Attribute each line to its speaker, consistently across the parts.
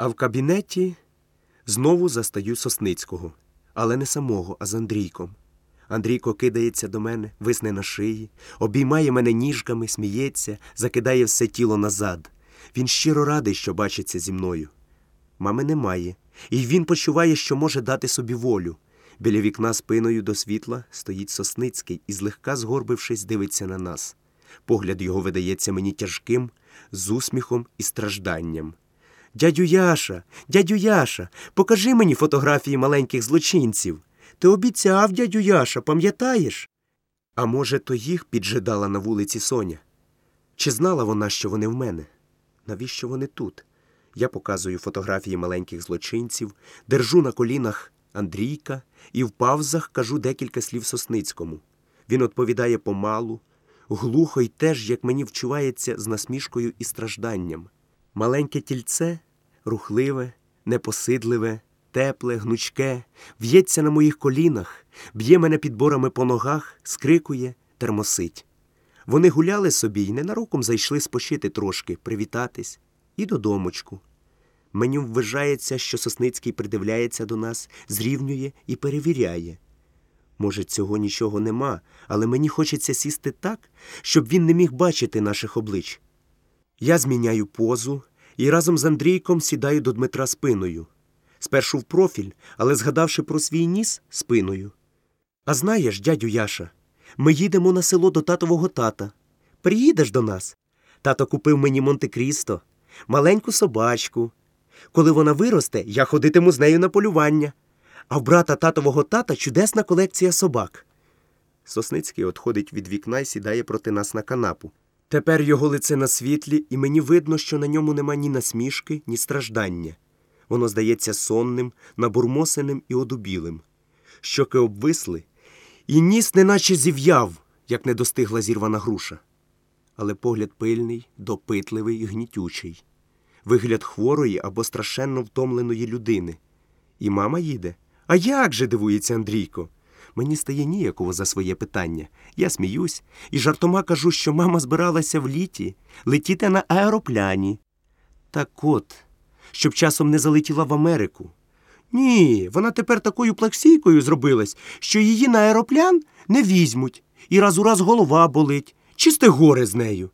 Speaker 1: А в кабінеті знову застаю Сосницького, але не самого, а з Андрійком. Андрійко кидається до мене, висне на шиї, обіймає мене ніжками, сміється, закидає все тіло назад. Він щиро радий, що бачиться зі мною. Мами немає, і він почуває, що може дати собі волю. Біля вікна спиною до світла стоїть Сосницький і, злегка згорбившись, дивиться на нас. Погляд його видається мені тяжким, з усміхом і стражданням. Дядю Яша, дядю Яша, покажи мені фотографії маленьких злочинців. Ти обіцяв, дядю Яша, пам'ятаєш? А може, то їх піджидала на вулиці Соня? Чи знала вона, що вони в мене? Навіщо вони тут? Я показую фотографії маленьких злочинців, держу на колінах Андрійка і в павзах кажу декілька слів Сосницькому. Він відповідає помалу, глухо й теж, як мені вчувається, з насмішкою і стражданням. Маленьке тільце, рухливе, непосидливе, тепле, гнучке, в'ється на моїх колінах, б'є мене підборами по ногах, скрикує, термосить. Вони гуляли собі й ненароком зайшли спочити трошки, привітатись і додомочку. Мені вважається, що Сосницький придивляється до нас, зрівнює і перевіряє. Може, цього нічого нема, але мені хочеться сісти так, щоб він не міг бачити наших облич. Я зміняю позу і разом з Андрійком сідаю до Дмитра спиною. Спершу в профіль, але згадавши про свій ніс спиною. А знаєш, дядю Яша, ми їдемо на село до татового тата. Приїдеш до нас? Тато купив мені Монте-Крісто, маленьку собачку. Коли вона виросте, я ходитиму з нею на полювання. А в брата татового тата чудесна колекція собак. Сосницький отходить від вікна і сідає проти нас на канапу. Тепер його лице на світлі, і мені видно, що на ньому нема ні насмішки, ні страждання. Воно здається сонним, набурмосеним і одубілим. Щоки обвисли, і ніс неначе зів'яв, як не достигла зірвана груша. Але погляд пильний, допитливий і гнітючий. Вигляд хворої або страшенно втомленої людини. І мама їде. А як же дивується Андрійко? Мені стає ніяково за своє питання. Я сміюсь і жартома кажу, що мама збиралася в літі летіти на аеропляні. Так от, щоб часом не залетіла в Америку. Ні, вона тепер такою плаксійкою зробилась, що її на аероплян не візьмуть, і раз у раз голова болить, чисте горе з нею.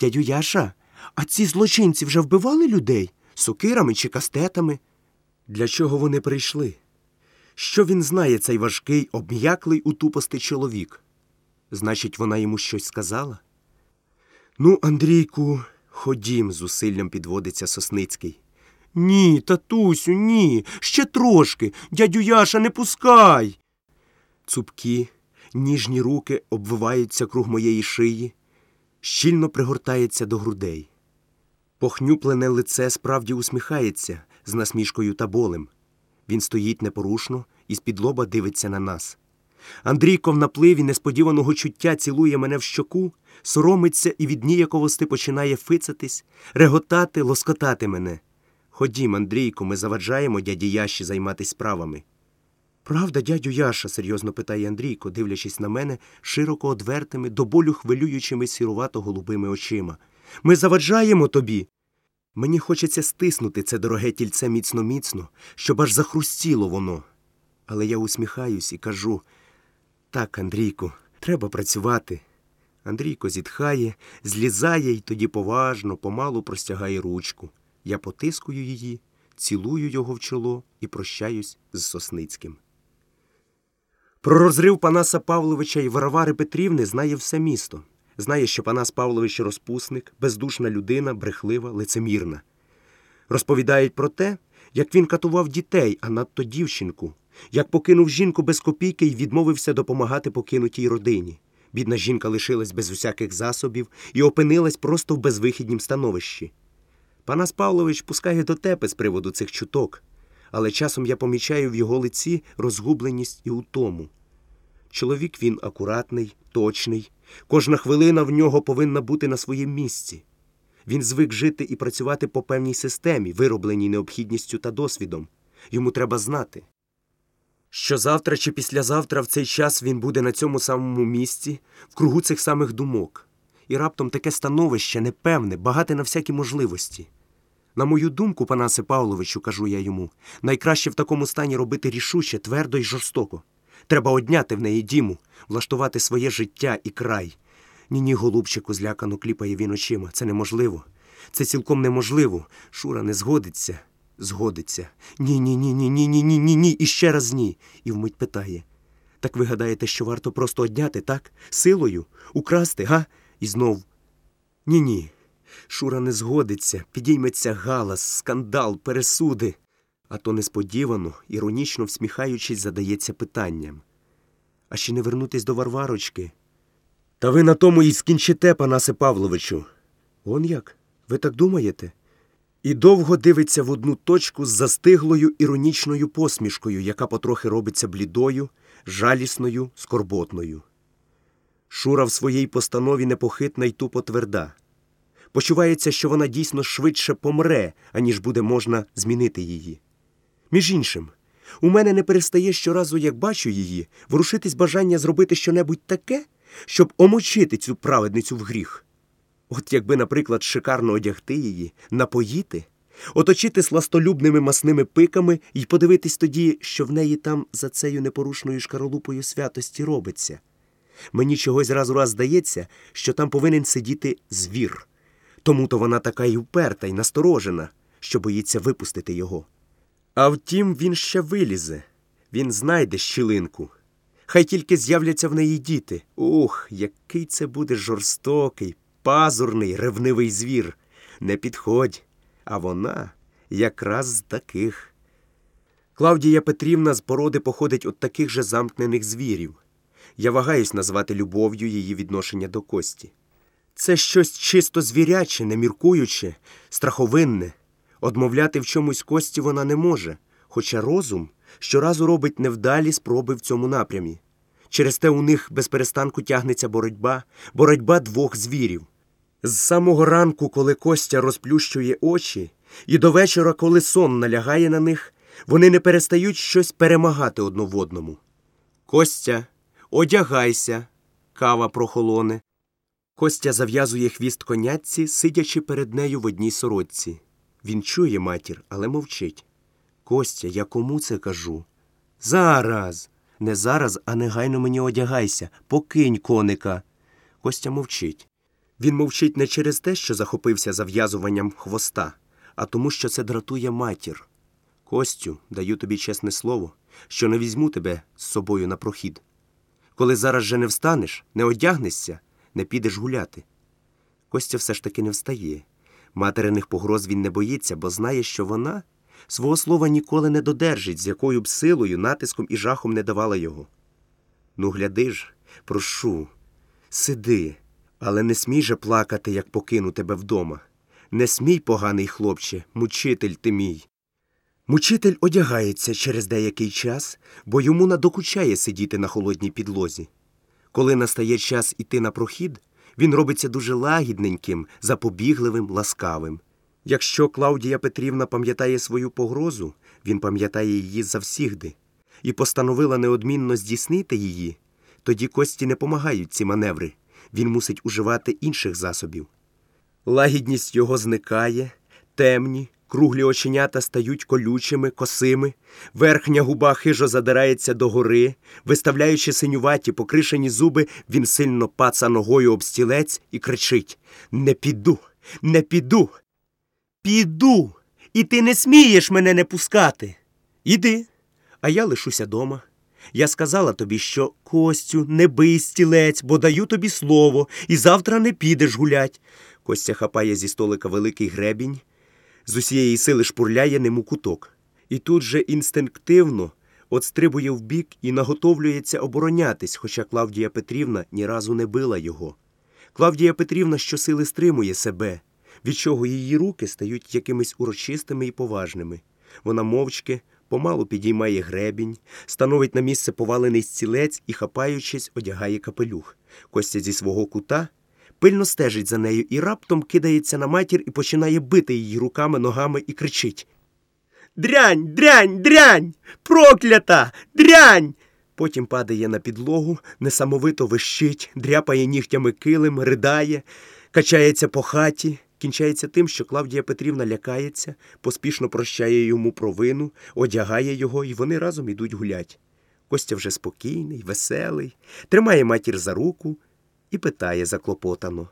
Speaker 1: Дядю Яша, а ці злочинці вже вбивали людей сокирами чи кастетами? Для чого вони прийшли? Що він знає, цей важкий, обм'яклий у тупости чоловік? Значить, вона йому щось сказала? Ну, Андрійку, ходім, зусиллям підводиться Сосницький. Ні, татусю, ні, ще трошки. Дядю Яша, не пускай. Цупкі, ніжні руки обвиваються круг моєї шиї, щільно пригортається до грудей. Похнюплене лице справді усміхається з насмішкою та болем. Він стоїть непорушно і з-під лоба дивиться на нас. Андрійко в напливі несподіваного чуття цілує мене в щоку, соромиться і від ніяковости починає фицатись, реготати, лоскотати мене. Ходім, Андрійко, ми заваджаємо дяді Яші займатися справами. Правда, дядю Яша? серйозно питає Андрійко, дивлячись на мене широко одвертими, до болю хвилюючими сірувато голубими очима. Ми заваджаємо тобі. Мені хочеться стиснути це дороге тільце міцно міцно, щоб аж захрустіло воно. Але я усміхаюсь і кажу так, Андрійку, треба працювати. Андрійко зітхає, злізає і тоді поважно, помалу простягає ручку. Я потискую її, цілую його в чоло і прощаюсь з Сосницьким. Про розрив Панаса Павловича і Варвари Петрівни знає все місто. Знає, що Панас Павлович розпусник, бездушна людина, брехлива, лицемірна. Розповідають про те, як він катував дітей, а надто дівчинку, як покинув жінку без копійки і відмовився допомагати покинутій родині. Бідна жінка лишилась без усяких засобів і опинилась просто в безвихіднім становищі. Панас Павлович пускає дотепи з приводу цих чуток, але часом я помічаю в його лиці розгубленість і утому. Чоловік він акуратний, точний, кожна хвилина в нього повинна бути на своїм місці. Він звик жити і працювати по певній системі, виробленій необхідністю та досвідом. Йому треба знати, що завтра чи післязавтра в цей час він буде на цьому самому місці, в кругу цих самих думок. І раптом таке становище непевне, багате на всякі можливості. На мою думку, Панасе Павловичу, кажу я йому, найкраще в такому стані робити рішуче, твердо і жорстоко. Треба одняти в неї діму, влаштувати своє життя і край. Ні, ні, голубчику, злякано кліпає він очима. Це неможливо. Це цілком неможливо. Шура не згодиться. Згодиться. Ні, ні, ні, ні, ні, ні, ні, ні, ні. І ще раз ні. І вмить питає. Так ви гадаєте, що варто просто одняти, так? Силою? Украсти, га? І знов. Ні, ні. Шура не згодиться, підійметься галас, скандал, пересуди. А то несподівано, іронічно всміхаючись, задається питанням. А ще не вернутись до Варварочки? Та ви на тому і скінчите, Панасе Павловичу. Он як? Ви так думаєте? І довго дивиться в одну точку з застиглою іронічною посмішкою, яка потрохи робиться блідою, жалісною, скорботною. Шура в своїй постанові непохитна й тупо тверда. Почувається, що вона дійсно швидше помре, аніж буде можна змінити її. Між іншим, у мене не перестає щоразу, як бачу її, ворушитись бажання зробити щонебудь таке, щоб омочити цю праведницю в гріх. От якби, наприклад, шикарно одягти її, напоїти, оточити сластолюбними масними пиками і подивитись тоді, що в неї там за цею непорушною шкаролупою святості робиться. Мені чогось раз у раз здається, що там повинен сидіти звір. Тому то вона така й уперта й насторожена, що боїться випустити його. А втім, він ще вилізе, він знайде щілинку. Хай тільки з'являться в неї діти. Ух, який це буде жорстокий, пазурний, ревнивий звір. Не підходь. А вона якраз з таких. Клавдія Петрівна з породи походить от таких же замкнених звірів. Я вагаюсь назвати любов'ю її відношення до кості. Це щось чисто звіряче, неміркуюче, страховинне. Одмовляти в чомусь кості вона не може, хоча розум щоразу робить невдалі спроби в цьому напрямі. Через те у них без перестанку тягнеться боротьба, боротьба двох звірів. З самого ранку, коли Костя розплющує очі, і до вечора, коли сон налягає на них, вони не перестають щось перемагати одно в одному. Костя, одягайся, кава прохолоне. Костя зав'язує хвіст конятці, сидячи перед нею в одній сорочці. Він чує матір, але мовчить. Костя, я кому це кажу? Зараз. Не зараз, а негайно мені одягайся, покинь коника. Костя мовчить. Він мовчить не через те, що захопився зав'язуванням хвоста, а тому, що це дратує матір. Костю, даю тобі чесне слово, що не візьму тебе з собою на прохід. Коли зараз же не встанеш, не одягнешся, не підеш гуляти. Костя все ж таки не встає. Материних погроз він не боїться, бо знає, що вона свого слова ніколи не додержить, з якою б силою, натиском і жахом не давала його. Ну, гляди ж, прошу, сиди, але не смій же плакати, як покину тебе вдома. Не смій, поганий хлопче, мучитель ти мій. Мучитель одягається через деякий час, бо йому надокучає сидіти на холодній підлозі. Коли настає час іти на прохід, він робиться дуже лагідненьким, запобігливим, ласкавим. Якщо Клаудія Петрівна пам'ятає свою погрозу, він пам'ятає її завсігди, і постановила неодмінно здійснити її, тоді кості не помагають ці маневри, він мусить уживати інших засобів. Лагідність його зникає, темні, круглі оченята стають колючими, косими, верхня губа хижо задирається догори, виставляючи синюваті, покришені зуби, він сильно паца ногою об стілець і кричить Не піду, не піду. Піду, і ти не смієш мене не пускати. Іди, а я лишуся дома. Я сказала тобі, що Костю, не бий стілець, бо даю тобі слово, і завтра не підеш гулять. Костя хапає зі столика великий гребінь, з усієї сили шпурляє нему куток. І тут же інстинктивно отстрибує вбік і наготовлюється оборонятись, хоча Клавдія Петрівна ні разу не била його. Клавдія Петрівна щосили стримує себе, від чого її руки стають якимись урочистими і поважними. Вона мовчки, помалу підіймає гребінь, становить на місце повалений стілець і, хапаючись, одягає капелюх. Костя зі свого кута пильно стежить за нею і раптом кидається на матір і починає бити її руками, ногами і кричить Дрянь, дрянь, дрянь! Проклята! Дрянь! Потім падає на підлогу, несамовито вищить, дряпає нігтями килим, ридає, качається по хаті, кінчається тим, що Клавдія Петрівна лякається, поспішно прощає йому провину, одягає його, і вони разом ідуть гулять. Костя вже спокійний, веселий, тримає матір за руку і питає заклопотано.